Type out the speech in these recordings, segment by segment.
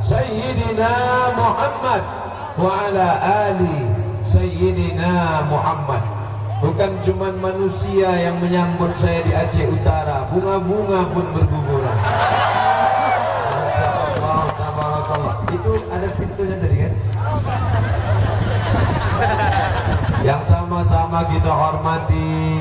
Sayyidina Muhammad wa ala ali Sayyidina Muhammad. Bukan cuma manusia yang menyambut saya di Aceh Utara, bunga-bunga pun berguguran. Itu ada pintunya tadi kan? Yang sama-sama kita hormati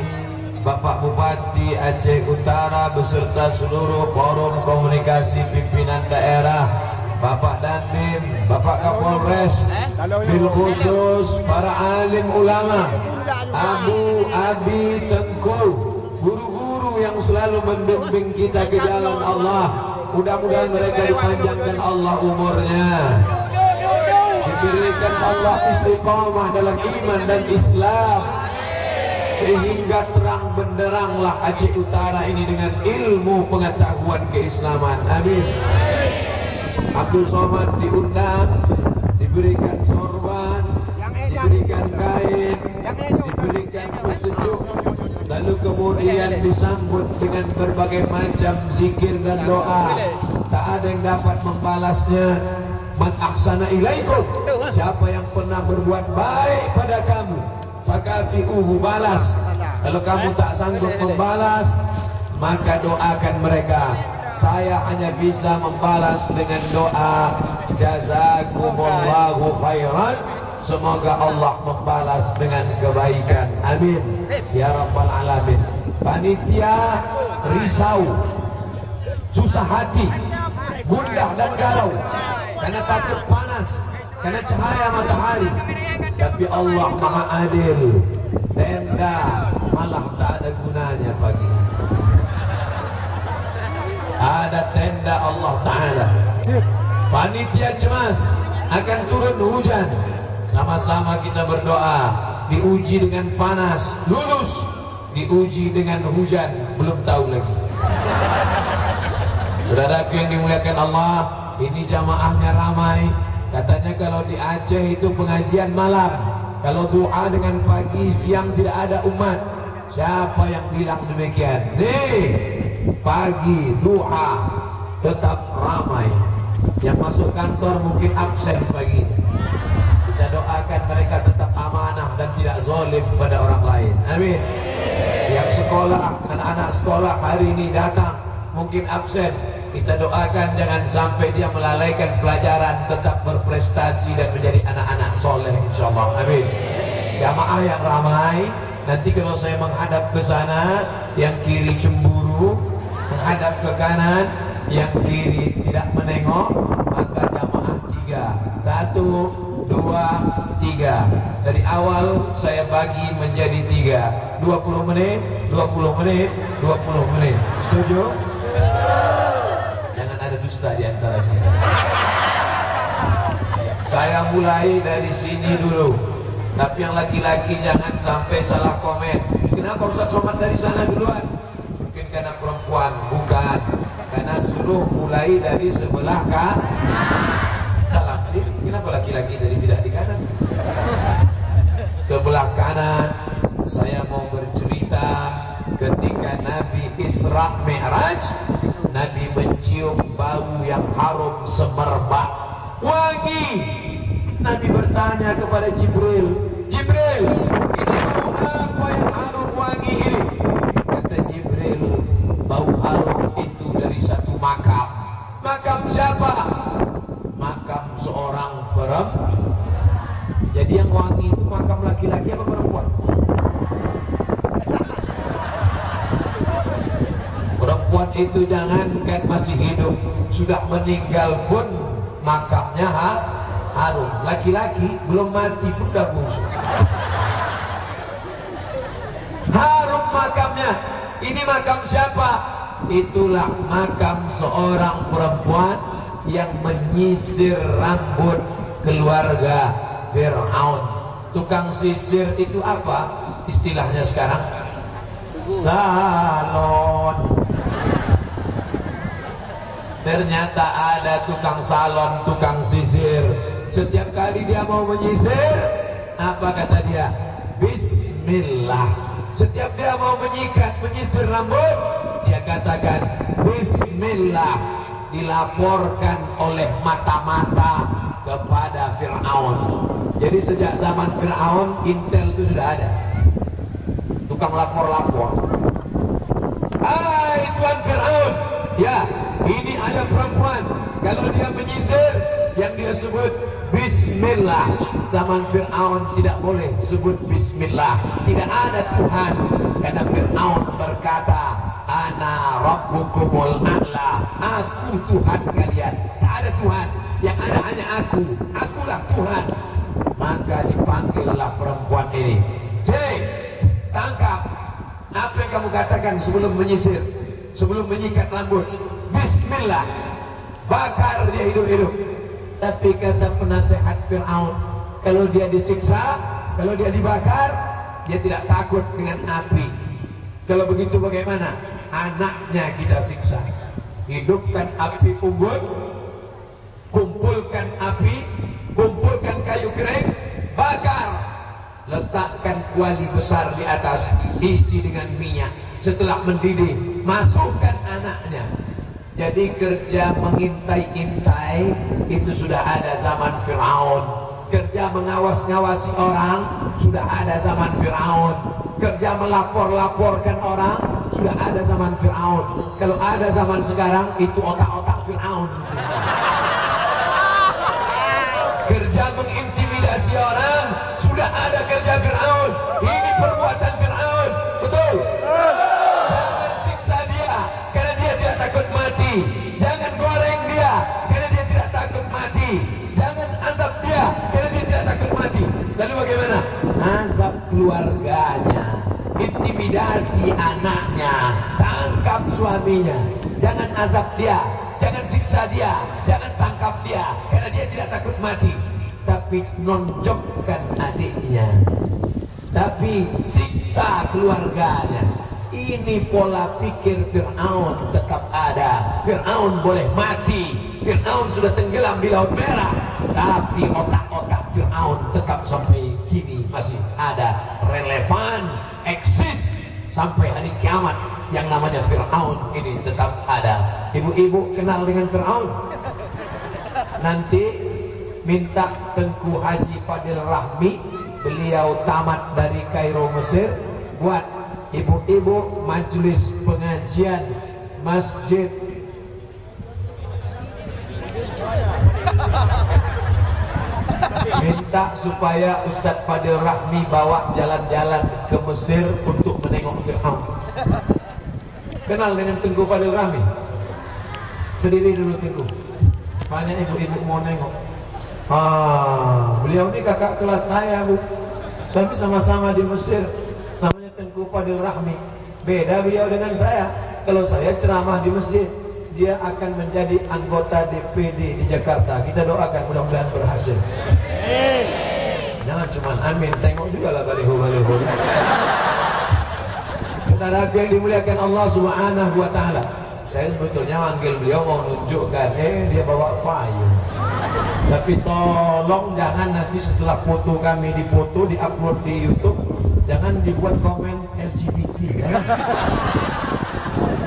Bapak Bupati Aceh Utara beserta seluruh forum komunikasi pimpinan daerah Bapak Dandim, Bapak Kapolres, bil khusus para alim ulama, Abu Abi Tengku, guru-guru yang selalu membimbing kita ke jalan Allah. Mudah-mudahan mereka dipanjangkan Allah umurnya. Diberikan Allah istiqamah dalam iman dan Islam sehingga terang benderanglah Aceh Utara ini dengan ilmu pengetahuan keislaman. Amin. Abdul Somad diundang, diberikan sorban, diberikan kain, diberikan pesejuk, lalu kemudian disambut dengan berbagai macam zikir dan doa. Tak ada yang dapat membalasnya. Man ahsana ilaikum. Siapa yang pernah berbuat baik pada kamu, fakafi'uhu balas. Kalau kamu tak sanggup membalas, maka doakan mereka. Saya hanya bisa membalas dengan doa jazakumullahu khairan. Semoga Allah membalas dengan kebaikan. Amin. Ya rabbal alamin. Panitia risau, susah hati, gundah dan galau karena takut panas, karena cahaya matahari. Tapi Allah Maha Adil. Tenda malah tak ada gunanya pagi. Ada tenda Allah Taala. Panitia cemas akan turun hujan. Sama-sama kita berdoa. Diuji dengan panas, lulus. Diuji dengan hujan, belum tahu lagi. Saudaraku yang dimuliakan Allah, ini jamaahnya ramai. Katanya kalau di Aceh itu pengajian malam. Kalau doa dengan pagi, siang tidak ada umat. Siapa yang bilang demikian? Nih, pagi doa tetap ramai. Yang masuk kantor mungkin absen pagi. Kita doakan mereka tetap amanah dan tidak zalim pada orang lain. Amin. Yang sekolah, anak-anak sekolah hari ini datang mungkin absen. Kita doakan jangan sampai dia melalaikan pelajaran, tetap berprestasi dan menjadi anak-anak soleh insyaallah. Amin. Jamaah yang ramai, nanti kalau saya menghadap ke sana, yang kiri cemburu, menghadap ke kanan, yang kiri tidak menengok, maka jamaah tiga. Satu, dua, tiga. Dari awal saya bagi menjadi tiga. 20 menit, 20 menit, 20 menit. Setuju? Jangan ada dusta di antara kita. Saya mulai dari sini dulu. Tapi yang laki-laki jangan sampai salah komen. Kenapa Ustaz Somad dari sana duluan? Mungkin karena perempuan, bukan. Karena suruh mulai dari sebelah kan. Salah sendiri. Kenapa laki-laki dari tidak di kanan? Sebelah kanan. Saya mau bercerita ketika Nabi Isra Mi'raj Nabi mencium bau yang harum semerbak wangi Nabi bertanya kepada Jibril Jibril ini bau apa yang harum wangi ini bau harum itu dari satu makam. Makam siapa? Makam seorang perempuan jadi yang wangi itu makam laki-laki apa perempuan? Perempuan itu jangankan masih hidup Sudah meninggal pun Makamnya ha, harum. Laki-laki belum mati pun dah busuk. Harum makamnya Ini makam siapa? itulah makam seorang perempuan yang menyisir rambut keluarga Fir'aun. Tukang sisir itu apa? Istilahnya sekarang salon. Ternyata ada tukang salon, tukang sisir. Setiap kali dia mau menyisir, apa kata dia? Bismillah. Setiap dia mau menyikat, menyisir rambut, dia katakan Bismillah. Dilaporkan oleh mata-mata kepada Fir'aun. Jadi sejak zaman Fir'aun, Intel itu sudah ada. Tukang lapor-lapor. Hai Tuan Fir'aun. Ya, ini ada perempuan. Kalau dia menyisir, yang dia sebut Bismillah. Zaman Fir'aun tidak boleh sebut Bismillah. Tidak ada Tuhan. Karena Fir'aun berkata, Ana Rabbukumul A'la. Aku Tuhan kalian. Tak ada Tuhan. Yang ada hanya aku. Akulah Tuhan. Maka dipanggillah perempuan ini. J, tangkap. Apa yang kamu katakan sebelum menyisir? Sebelum menyikat rambut? Bismillah. Bakar dia hidup-hidup. Tapi kata penasehat Fir'aun, kalau dia disiksa, kalau dia dibakar, dia tidak takut dengan api. Kalau begitu bagaimana? Anaknya kita siksa. Hidupkan api unggun, kumpulkan api, kumpulkan kayu kering, bakar. Letakkan kuali besar di atas, isi dengan minyak. Setelah mendidih, masukkan anaknya. Jadi kerja mengintai-intai itu sudah ada zaman Fir'aun. Kerja mengawas-ngawasi orang sudah ada zaman Fir'aun. Kerja melapor-laporkan orang sudah ada zaman Fir'aun. Kalau ada zaman sekarang itu otak-otak Fir'aun. Kerja mengintimidasi orang sudah ada kerja Fir'aun. Ini perbuatan Fir'aun. Lalu bagaimana? Azab keluarganya. Intimidasi anaknya. Tangkap suaminya. Jangan azab dia. Jangan siksa dia. Jangan tangkap dia karena dia tidak takut mati. Tapi nonjokkan adiknya. Tapi siksa keluarganya. Ini pola pikir Fir'aun tetap ada. Fir'aun boleh mati. Fir'aun sudah tenggelam di Laut Merah. Tapi otak-otak Fir'aun tetap sampai kini masih ada. Relevan, eksis sampai hari kiamat. Yang namanya Fir'aun ini tetap ada. Ibu-ibu kenal dengan Fir'aun? Nanti minta Tengku Haji Fadil Rahmi. Beliau tamat dari Kairo Mesir. Buat ibu-ibu majelis pengajian masjid minta supaya Ustadz Fadil Rahmi bawa jalan-jalan ke Mesir untuk menengok Fir'aun. Kenal dengan Tengku Fadil Rahmi? Berdiri dulu Tengku banyak ibu-ibu mau nengok. Ah, beliau ini kakak kelas saya bu. Kami sama-sama di Mesir. Namanya Tengku Fadil Rahmi. Beda beliau dengan saya. Kalau saya ceramah di masjid dia akan menjadi anggota DPD di Jakarta. Kita doakan mudah-mudahan berhasil. Jangan cuma amin tengok juga lah baliho-baliho. Saudara yang dimuliakan Allah subhanahu wa ta'ala saya sebetulnya manggil beliau mau nunjukkan eh dia bawa payung tapi tolong jangan nanti setelah foto kami dipoto diupload di YouTube jangan dibuat komen LGBT ya.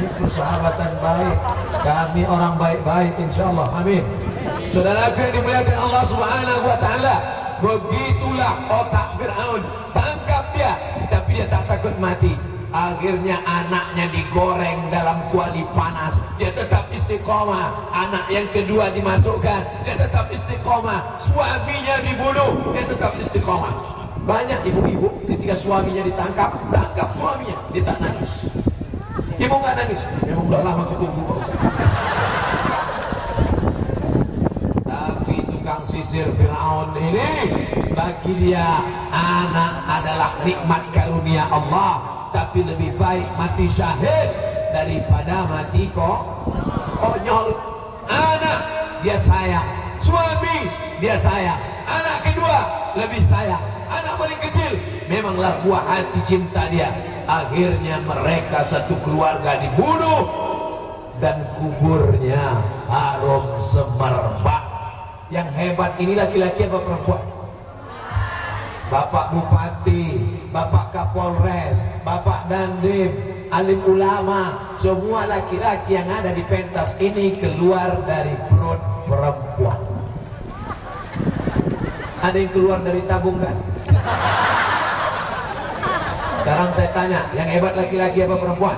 Ini persahabatan baik. Kami orang baik-baik insyaallah. Amin. Saudara yang dimuliakan Allah subhanahu wa ta'ala begitulah otak Fir'aun. Tangkap dia tapi dia tak takut mati. Akhirnya anaknya digoreng dalam kuali panas. Dia tetap istiqomah. Anak yang kedua dimasukkan dia tetap istiqomah. Suaminya dibunuh dia tetap istiqomah. Banyak ibu-ibu ketika suaminya ditangkap tangkap suaminya dia tak nangis ibu nggak nangis? Memang udah lama ketunggu tapi tukang sisir Fir'aun ini bagi dia anak adalah nikmat karunia Allah. Tapi lebih baik mati syahid daripada mati kok konyol. Anak dia sayang, suami dia sayang, anak kedua lebih sayang, anak paling kecil memanglah buah hati cinta dia. Akhirnya mereka satu keluarga dibunuh dan kuburnya harum semerbak. Yang hebat ini laki-laki apa perempuan? Bapak Bupati, Bapak Kapolres, Bapak Dandim, alim ulama, semua laki-laki yang ada di pentas ini keluar dari perut perempuan. Ada yang keluar dari tabung gas. Sekarang saya tanya, yang hebat laki-laki apa perempuan?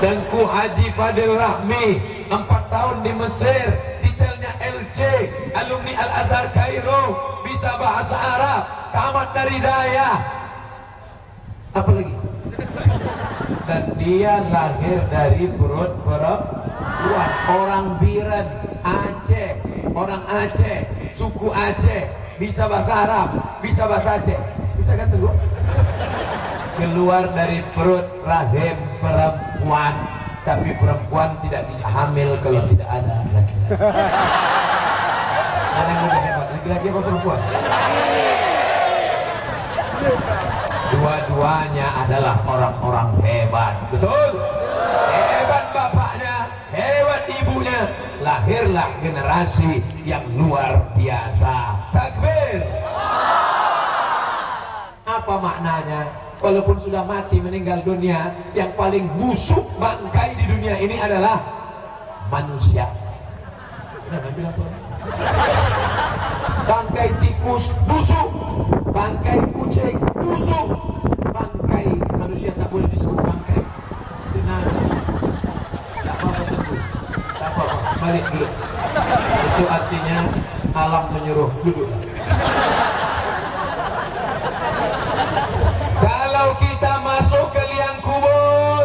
Tengku Haji Fadil Rahmi, empat tahun di Mesir, LC, alumni Al-Azhar Kairo, bisa bahasa Arab, tamat dari daya. Apa lagi? Dan dia lahir dari perut perempuan orang Biren, Aceh, orang Aceh, suku Aceh, bisa bahasa Arab, bisa bahasa Aceh. Bisa kan tunggu? Keluar dari perut rahim perempuan tapi perempuan tidak bisa hamil kalau tidak ada laki-laki. Mana yang lebih hebat, laki-laki apa perempuan? Dua-duanya adalah orang-orang hebat, betul? Lahirlah generasi yang luar biasa. Takbir. Apa maknanya? walaupun sudah mati meninggal dunia yang paling busuk bangkai di dunia ini adalah manusia bangkai tikus busuk bangkai kucing busuk bangkai manusia tak boleh disebut bangkai jenazah tak apa-apa tunggu tak apa-apa balik dulu itu artinya alam menyuruh duduk Kalau kita masuk ke liang kubur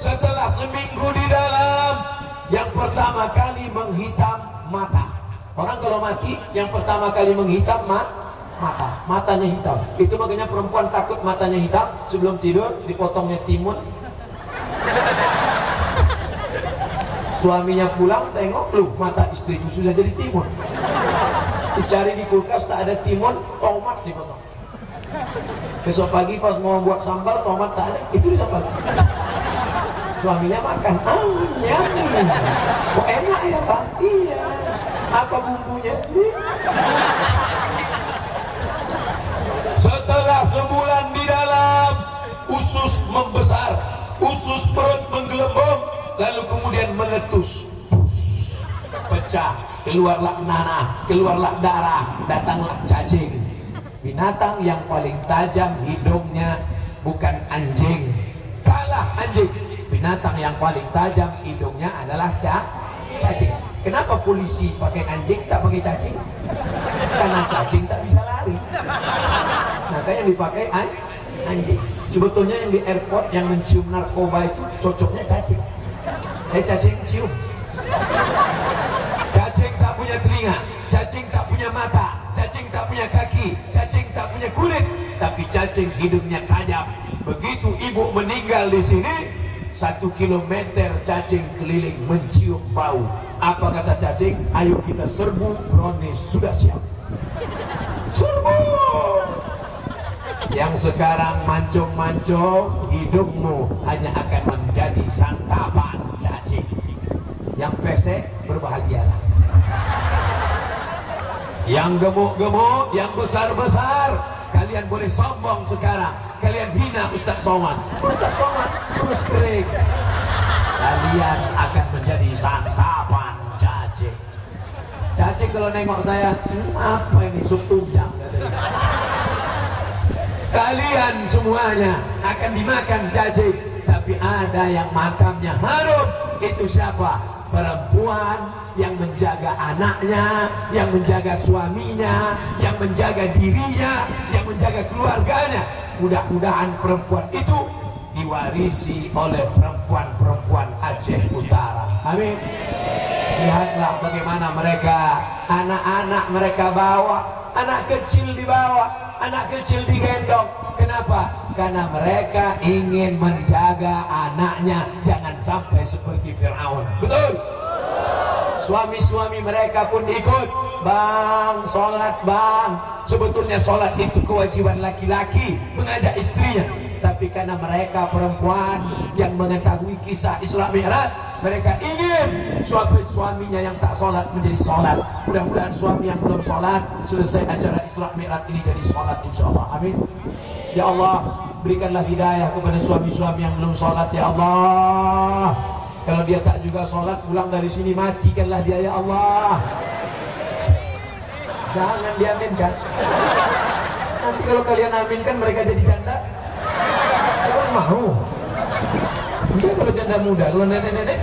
setelah seminggu di dalam, yang pertama kali menghitam mata. Orang kalau mati, yang pertama kali menghitam ma mata, matanya hitam. Itu makanya perempuan takut matanya hitam sebelum tidur dipotongnya timun. Suaminya pulang tengok, lu mata istriku sudah jadi timun. Dicari di kulkas tak ada timun, tomat dipotong. Besok pagi pas mau buat sambal tomat tak ada, itu disambal. Suaminya makan, ah nyami. Kok enak ya pak? Iya. Apa bumbunya? Setelah sebulan di dalam, usus membesar, usus perut menggelembung, lalu kemudian meletus. Pecah, keluarlah nanah, keluarlah darah, datanglah cacing. Binatang yang paling tajam hidungnya bukan anjing. Kalah anjing. Binatang yang paling tajam hidungnya adalah cacing. Kenapa polisi pakai anjing tak pakai cacing? Karena cacing tak bisa lari. Maka yang dipakai anjing. Sebetulnya yang di airport yang mencium narkoba itu cocoknya cacing eh cacing cium cacing tak punya telinga cacing tak punya mata cacing tak punya kaki tak punya kulit, tapi cacing hidungnya tajam. Begitu ibu meninggal di sini, satu kilometer cacing keliling mencium bau. Apa kata cacing? Ayo kita serbu, Ronis sudah siap. Serbu! Yang sekarang mancung-mancung, hidungmu hanya akan menjadi santapan cacing. Yang pesek, berbahagialah. Yang gemuk-gemuk, yang besar-besar, kalian boleh sombong sekarang. Kalian hina Ustaz Somad. Ustaz Somad terus kering. Kalian akan menjadi santapan cacing. Cacing kalau nengok saya, apa ini sup tunjang? Kalian semuanya akan dimakan cacing. Tapi ada yang makamnya harum. Itu siapa? Perempuan yang menjaga anaknya, yang menjaga suaminya, yang menjaga dirinya, yang menjaga keluarganya. Mudah-mudahan perempuan itu diwarisi oleh perempuan-perempuan Aceh Utara. Amin. Lihatlah bagaimana mereka Anak-anak mereka bawa Anak kecil dibawa Anak kecil digendong. Kenapa? Karena mereka ingin menjaga anaknya. Jangan sampai seperti Fir'aun. Betul? Suami-suami mereka pun ikut. Bang, sholat bang. Sebetulnya sholat itu kewajiban laki-laki. Mengajak istrinya Tapi karena mereka perempuan Yang mengetahui kisah Islam Mi'raj Mereka ingin suami-suaminya yang tak sholat menjadi sholat Mudah-mudahan suami yang belum sholat Selesai acara Islam Mi'raj ini jadi sholat insyaAllah Amin Ya Allah Berikanlah hidayah kepada suami-suami yang belum sholat Ya Allah Kalau dia tak juga sholat pulang dari sini matikanlah dia ya Allah. Jangan diaminkan. Nanti kalau kalian aminkan mereka jadi janda. Mau? Enggak kalau janda muda, kalau nenek-nenek.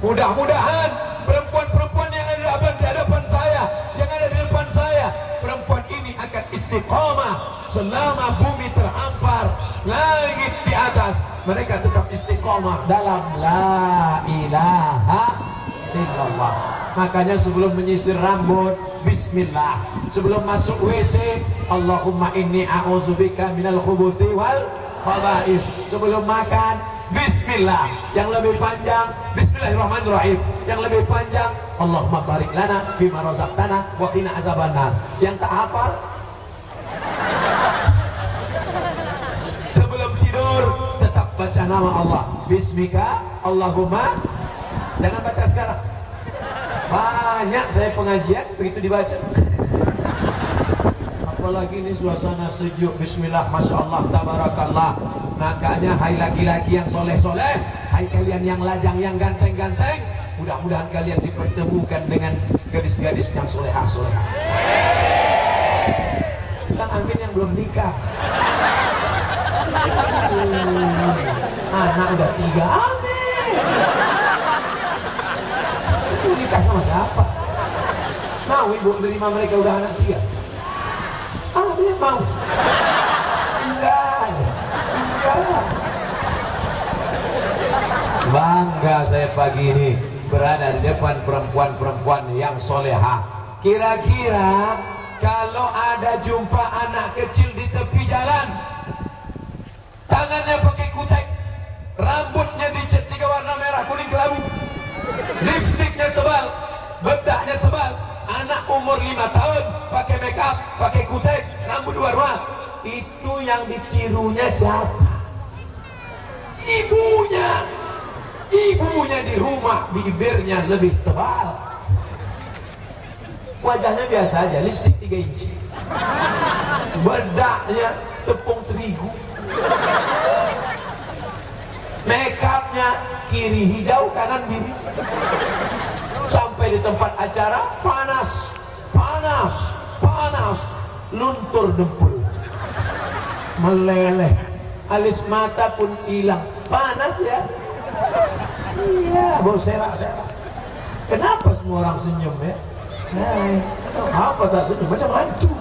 Mudah-mudahan perempuan-perempuan yang ada di hadapan saya, yang ada di depan saya, perempuan ini akan istiqomah selama bumi terhampar, langit di atas mereka tetap istiqomah dalam la ilaha illallah. Makanya sebelum menyisir rambut, bismillah. Sebelum masuk WC, Allahumma inni a'udzubika minal khubuthi wal khaba'is. Sebelum makan, bismillah. Yang lebih panjang, bismillahirrahmanirrahim. Yang lebih panjang, Allahumma barik lana fima razaqtana wa qina azabannar. Yang tak hafal, sebelum tidur baca nama Allah. Bismika Allahumma. Jangan baca sekarang. Banyak saya pengajian begitu dibaca. Apalagi ini suasana sejuk. Bismillah, masya Allah, tabarakallah. Makanya hai laki-laki yang soleh-soleh, hai kalian yang lajang, yang ganteng-ganteng, mudah-mudahan kalian dipertemukan dengan gadis-gadis yang solehah-solehah. Bilang amin yang belum nikah. Anak udah tiga, aneh. Nikah sama siapa? Mau ibu menerima mereka udah anak tiga? Ah, dia mau. Enggak. Enggak. Bangga saya pagi ini berada di depan perempuan-perempuan yang soleha. Kira-kira kalau ada jumpa anak kecil di tepi jalan, tangannya pakai kutek, rambutnya dicat tiga warna merah, kuning, kelabu, lipstiknya tebal, bedaknya tebal, anak umur lima tahun pakai makeup, pakai kutek, rambut warna, itu yang ditirunya siapa? Ibunya, ibunya di rumah bibirnya lebih tebal. Wajahnya biasa aja, lipstik 3 inci. Bedaknya tepung terigu. Makeupnya kiri hijau, kanan biru. Sampai di tempat acara panas, panas, panas, luntur dempul. Meleleh. Alis mata pun hilang. Panas ya? Iya, bau serak-serak. Kenapa semua orang senyum ya? Hai, apa tak senyum? Macam hantu.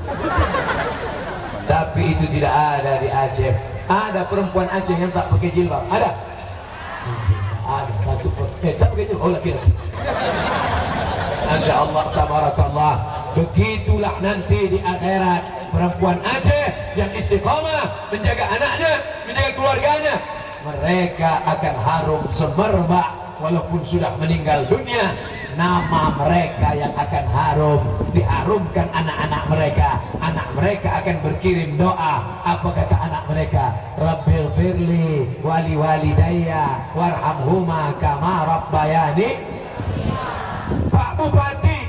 Tapi itu tidak ada di Aceh. Ada perempuan Aceh yang tak pakai jilbab. Ada? Ada satu eh, tak pakai jilbab. Oh. Masya Allah, tabarakallah. Begitulah nanti di akhirat perempuan Aceh yang istiqamah menjaga anaknya, menjaga keluarganya. Mereka akan harum semerbak walaupun sudah meninggal dunia nama mereka yang akan harum. Diharumkan anak-anak mereka. Anak mereka akan berkirim doa. Apa kata anak mereka? Rabbil firli wali walidayya warhamhuma kama rabbayani. Pak Bupati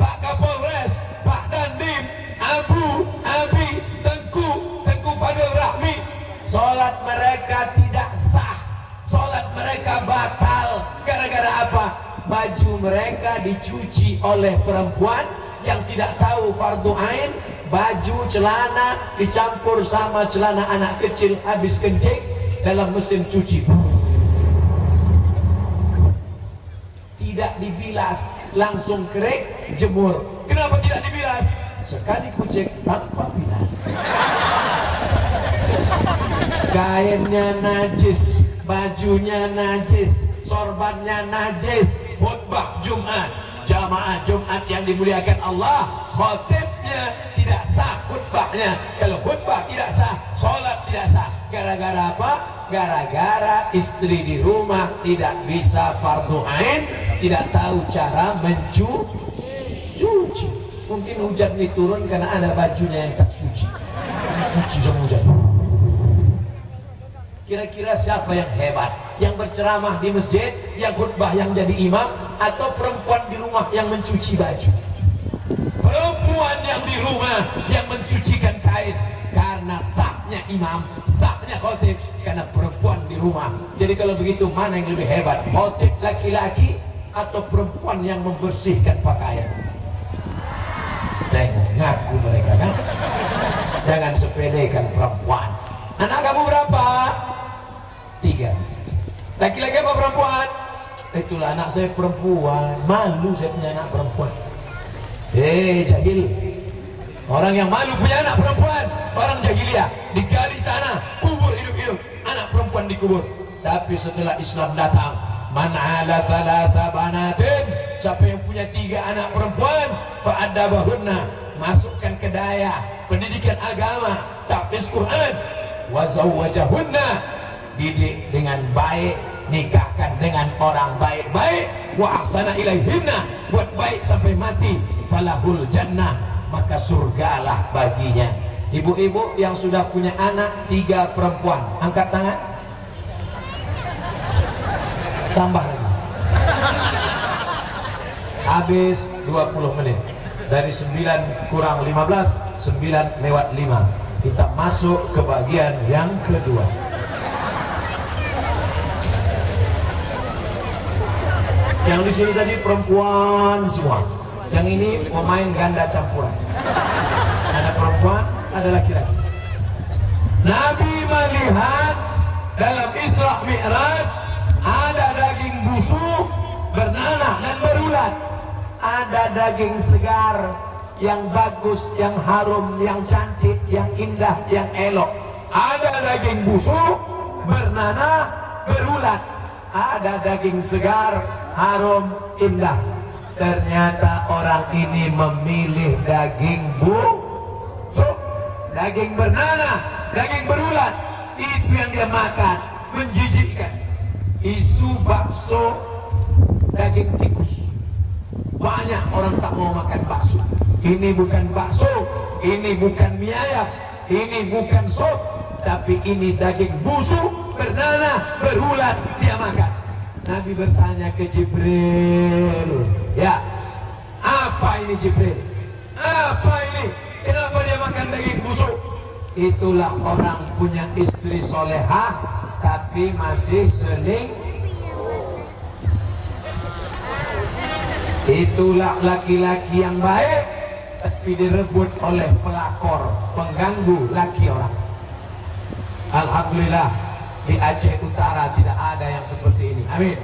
Pak Kapolres Pak Dandim Abu Abi Tengku Tengku Fadil Rahmi. Salat mereka tidak sah. Salat mereka batal. Gara-gara apa? Baju mereka dicuci oleh perempuan yang tidak tahu fardu ain, baju celana dicampur sama celana anak kecil habis kencing dalam mesin cuci. Tidak dibilas, langsung kering, jemur. Kenapa tidak dibilas? Sekali kucek tanpa bilas. Kainnya najis, bajunya najis, sorbannya najis, khutbah Jumat, jamaah Jumat yang dimuliakan Allah, khotibnya tidak sah khutbahnya. Kalau khutbah tidak sah, sholat tidak sah. Gara-gara apa? Gara-gara istri di rumah tidak bisa fardu ain, tidak tahu cara mencuci. Mungkin hujan ini turun karena ada bajunya yang tak suci. Cuci sama hujan. Kira-kira siapa yang hebat? Yang berceramah di masjid, yang khutbah yang jadi imam, atau perempuan di rumah yang mencuci baju? Perempuan yang di rumah yang mensucikan kain karena sahnya imam, sahnya khotib karena perempuan di rumah. Jadi kalau begitu mana yang lebih hebat? Khotib laki-laki atau perempuan yang membersihkan pakaian? Tengok, ngaku mereka kan? Jangan sepelekan perempuan. Anak kamu berapa? Tiga. Laki-laki apa perempuan? Itulah anak saya perempuan. Malu saya punya anak perempuan. Eh, jahil. Orang yang malu punya anak perempuan. Orang jahiliyah. Digali tanah. Kubur hidup-hidup. Anak perempuan dikubur. Tapi setelah Islam datang. Man ala salasa banatin. Siapa yang punya tiga anak perempuan. Fa'adabahunna. Masukkan ke daya. Pendidikan agama. Tahfiz Quran. Wazawwajahunna. Didik dengan baik. Nikahkan dengan orang baik-baik. Wa ahsana ilaihinna. Buat baik sampai mati. Falahul jannah. Maka surgalah baginya. Ibu-ibu yang sudah punya anak tiga perempuan. Angkat tangan. Tambah lagi. Habis 20 menit. Dari 9 kurang 15, 9 lewat 5. Kita masuk ke bagian yang kedua. Yang di sini tadi perempuan semua. Yang ini pemain ganda campuran. Ada perempuan, ada laki-laki. Nabi melihat dalam Isra Mi'raj ada daging busuk bernanah dan berulat. Ada daging segar yang bagus, yang harum, yang cantik, yang indah, yang elok. Ada daging busuk bernanah berulat. Ada daging segar, harum, indah. Ternyata orang ini memilih daging busuk, daging bernanah, daging berulat. Itu yang dia makan, menjijikkan. Isu bakso daging tikus. Banyak orang tak mau makan bakso. Ini bukan bakso, ini bukan mie ayam, ini bukan sop, tapi ini daging busuk, bernanah, berulat dia makan. Nabi bertanya ke Jibril, ya, apa ini Jibril? Apa ini? Kenapa dia makan daging busuk? Itulah orang punya istri solehah, tapi masih seling. Itulah laki-laki yang baik, tapi direbut oleh pelakor, pengganggu laki orang. Alhamdulillah, di Aceh Utara tidak ada yang seperti ini. Amin.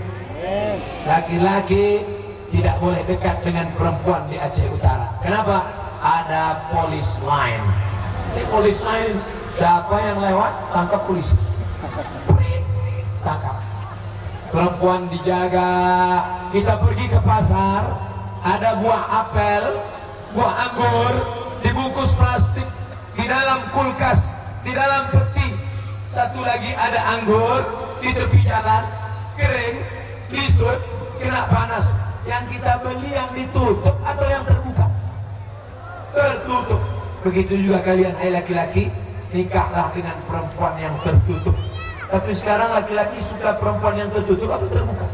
Laki-laki tidak boleh dekat dengan perempuan di Aceh Utara. Kenapa? Ada polis line. Ini polis line, siapa yang lewat tangkap polisi. Tangkap. Perempuan dijaga. Kita pergi ke pasar, ada buah apel, buah anggur dibungkus plastik di dalam kulkas, di dalam peti. Satu lagi ada anggur di tepi jalan, kering, lisut, kena panas. Yang kita beli yang ditutup atau yang terbuka? Tertutup. Begitu juga kalian hai laki-laki, nikahlah dengan perempuan yang tertutup. Tapi sekarang laki-laki suka perempuan yang tertutup atau terbuka?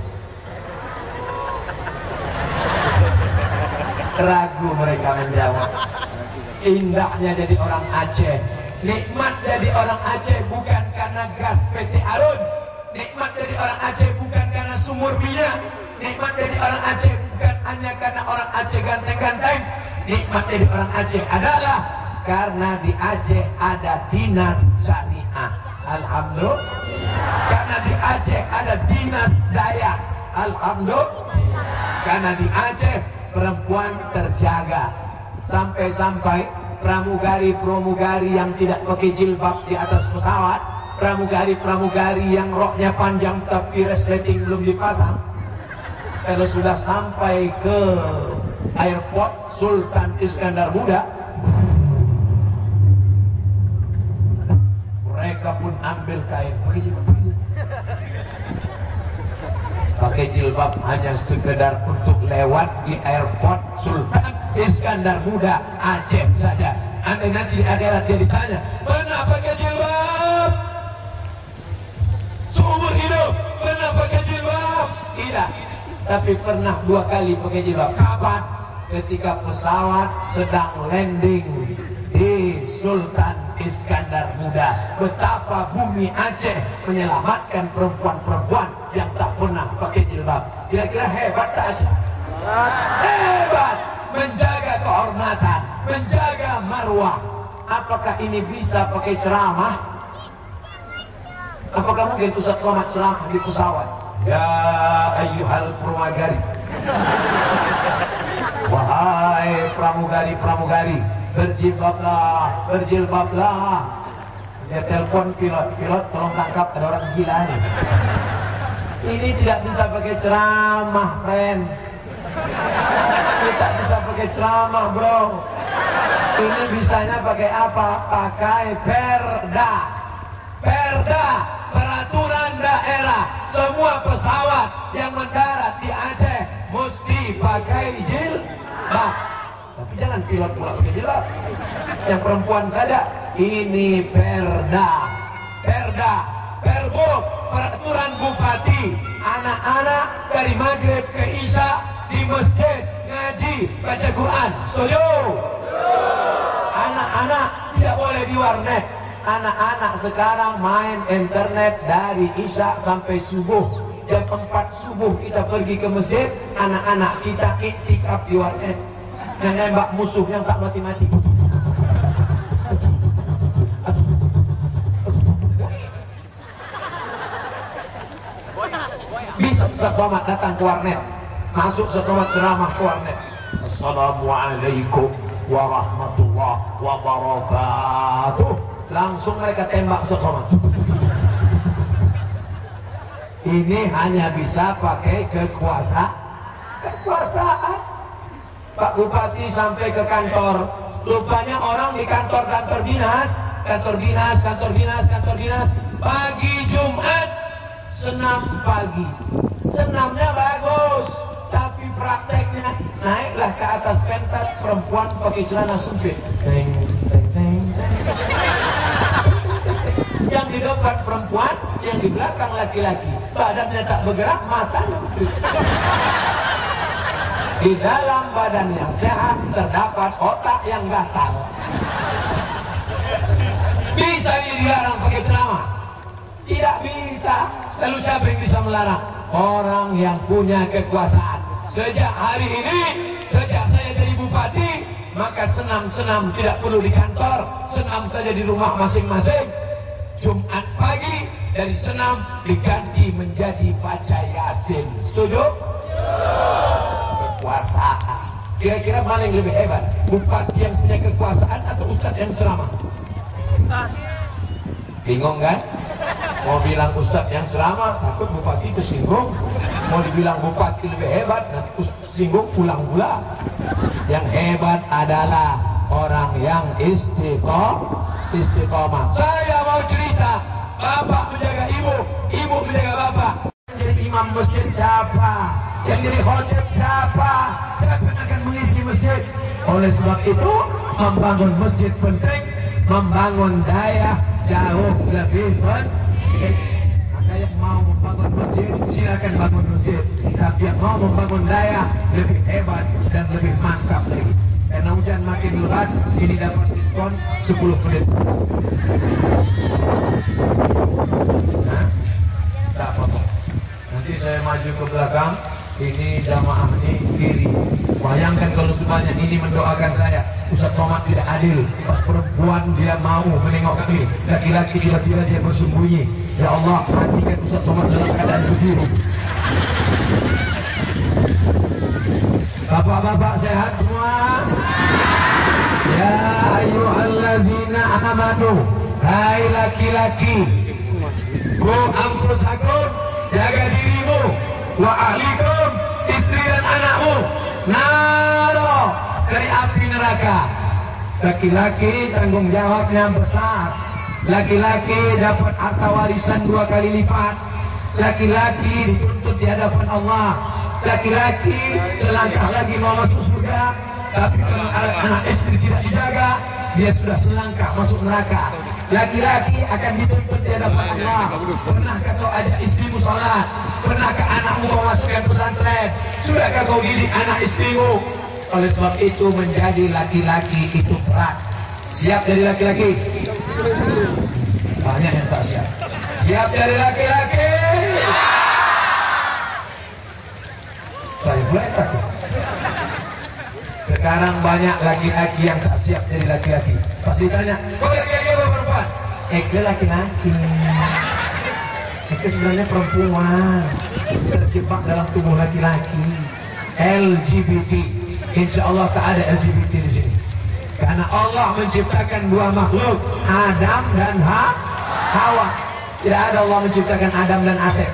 Ragu mereka menjawab. Indahnya jadi orang Aceh. Nikmat jadi orang Aceh bukan karena gas PT Arun. Nikmat jadi orang Aceh bukan karena sumur minyak. Nikmat jadi orang Aceh bukan hanya karena orang Aceh ganteng-ganteng. Nikmat jadi orang Aceh adalah karena di Aceh ada dinas syariah. Alhamdulillah. Karena di Aceh ada dinas daya. Alhamdulillah. Karena di Aceh perempuan terjaga. Sampai-sampai pramugari-pramugari yang tidak pakai jilbab di atas pesawat pramugari-pramugari yang roknya panjang tapi resleting belum dipasang. Kalau sudah sampai ke airport Sultan Iskandar Muda, mereka pun ambil kain pakai jilbab. Pakai jilbab hanya sekedar untuk lewat di airport Sultan Iskandar Muda Aceh saja. Andai nanti di akhirat dia ditanya, mana pakai jilbab? Seumur hidup pernah pakai jilbab? Tidak. Tapi pernah dua kali pakai jilbab. Kapan? Ketika pesawat sedang landing di Sultan Iskandar Muda. Betapa bumi Aceh menyelamatkan perempuan-perempuan yang tak pernah pakai jilbab. Kira-kira hebat tak Aceh? Hebat! Menjaga kehormatan, menjaga marwah. Apakah ini bisa pakai ceramah? Apakah mungkin Ustaz Somad ceramah di pesawat? Ya ayyuhal pramugari. Wahai pramugari-pramugari, berjilbablah, berjilbablah. Dia telepon pilot, pilot tolong tangkap ada orang gila ini. Ini tidak bisa pakai ceramah, friend. Kita bisa pakai ceramah, bro. Ini bisanya pakai apa? Pakai perda. Peraturan daerah. Semua pesawat yang mendarat di Aceh mesti pakai jilbab tapi jangan pilot pula pakai jilbab yang perempuan saja ini perda. Perda perbuk peraturan bupati. Anak-anak dari maghrib ke isya di masjid ngaji baca Quran. Setuju? Anak-anak tidak boleh di Anak-anak sekarang main internet dari Isya sampai subuh. Jam 4 subuh kita pergi ke masjid, anak-anak kita iktikaf di warnet. Yang nembak musuh yang tak mati-mati. Bisa Ustaz datang ke warnet. Masuk Somad ceramah ke warnet. Assalamualaikum warahmatullahi wabarakatuh. Langsung mereka tembak Somad. Ini hanya bisa pakai kekuasaan. Kekuasaan. Pak Bupati sampai ke kantor. Rupanya orang di kantor-kantor dinas. Kantor dinas, kantor dinas, kantor dinas. Pagi Jumat. Senam pagi. Senamnya bagus. Tapi prakteknya naiklah ke atas pentas perempuan pakai celana sempit. Teng, teng, teng, teng. Yang di depan perempuan, yang di belakang laki-laki. Badannya tak bergerak, matanya Di dalam badan yang sehat terdapat otak yang gatal. Bisa ini dilarang pakai ceramah? Tidak bisa. Lalu siapa yang bisa melarang? Orang yang punya kekuasaan. Sejak hari ini, sejak saya jadi bupati, maka senam-senam tidak perlu di kantor, senam saja di rumah masing-masing. Jumat pagi dari senam diganti menjadi baca yasin. Setuju? Kekuasaan. Kira-kira mana yang lebih hebat? Bupati yang punya kekuasaan atau ustadz yang ceramah? Bingung kan? Mau bilang ustadz yang ceramah, takut bupati tersinggung. Mau dibilang bupati lebih hebat, nanti singgung pulang pula. Yang hebat adalah orang yang istiqomah. Istiqomah. Saya mau cerita, bapak menjaga ibu, ibu menjaga bapak. Yang jadi imam masjid siapa? Yang jadi khotib siapa? Siapa yang akan mengisi masjid? Oleh sebab itu, membangun masjid penting, membangun daya jauh lebih penting. Maka yang mau membangun masjid, silakan bangun masjid. Tapi yang mau membangun daya lebih hebat dan lebih mantap lagi. Karena hujan makin lebat, ini dapat diskon 10 menit. Apa-apa. Nanti saya maju ke belakang, ini jamaah ini kiri. Bayangkan kalau sebanyak ini mendoakan saya. Ustaz Somad tidak adil. Pas perempuan dia mau menengok kami. Laki-laki tiba-tiba dia bersembunyi. Ya Allah, matikan Ustaz Somad dalam keadaan berdiri. Bapak-bapak sehat semua? Ya ayyuhalladzina amanu Hai laki-laki anfusakum jaga dirimu wa ahlikum istri dan anakmu naro dari api neraka. Laki-laki tanggung jawabnya besar. Laki-laki dapat harta warisan dua kali lipat. Laki-laki dituntut di hadapan Allah laki-laki selangkah lagi mau masuk surga tapi kalau anak istri tidak dijaga dia sudah selangkah masuk neraka. Laki-laki akan dituntut di hadapan Allah. Pernahkah kau ajak istrimu salat pernahkah anakmu kau masukkan pesantren? Sudahkah kau didik anak istrimu? Oleh sebab itu menjadi laki-laki itu berat. Siap jadi laki-laki? Banyak yang tak siap. Siap jadi laki-laki takut sekarang banyak laki-laki yang tak siap jadi laki-laki. Pasti tanya kok laki-laki apa perempuan? Eke laki-laki. Eke sebenarnya perempuan. Terjebak dalam tubuh laki-laki. LGBT Insya Allah tak ada LGBT di sini. Karena Allah menciptakan dua makhluk Adam dan ha Hawa. Tidak ada Allah menciptakan Adam dan Asep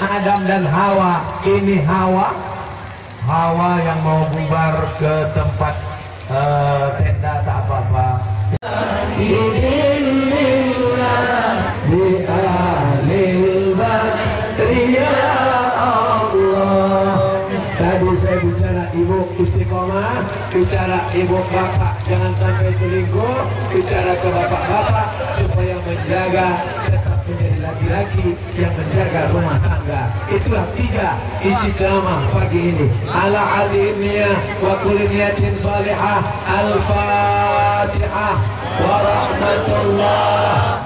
Adam dan Hawa. Ini Hawa. Hawa yang mau bubar ke tempat uh, tenda tak apa-apa. Tadi saya bicara ibu istiqomah, bicara ibu bapak jangan sampai selingkuh, bicara ke bapak-bapak supaya menjaga menjadi laki-laki yang menjaga rumah tangga. Itulah tiga isi ceramah pagi ini. Ala alimnya wa kuliniyatin salihah al-fatihah wa rahmatullah.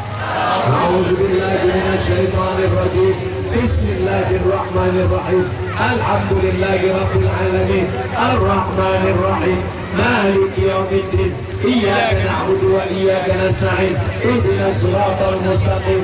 أعوذ بالله من الشيطان الرجيم بسم الله الرحمن الرحيم الحمد لله رب العالمين الرحمن الرحيم مالك يوم الدين إياك نعبد وإياك نستعين اهدنا الصراط المستقيم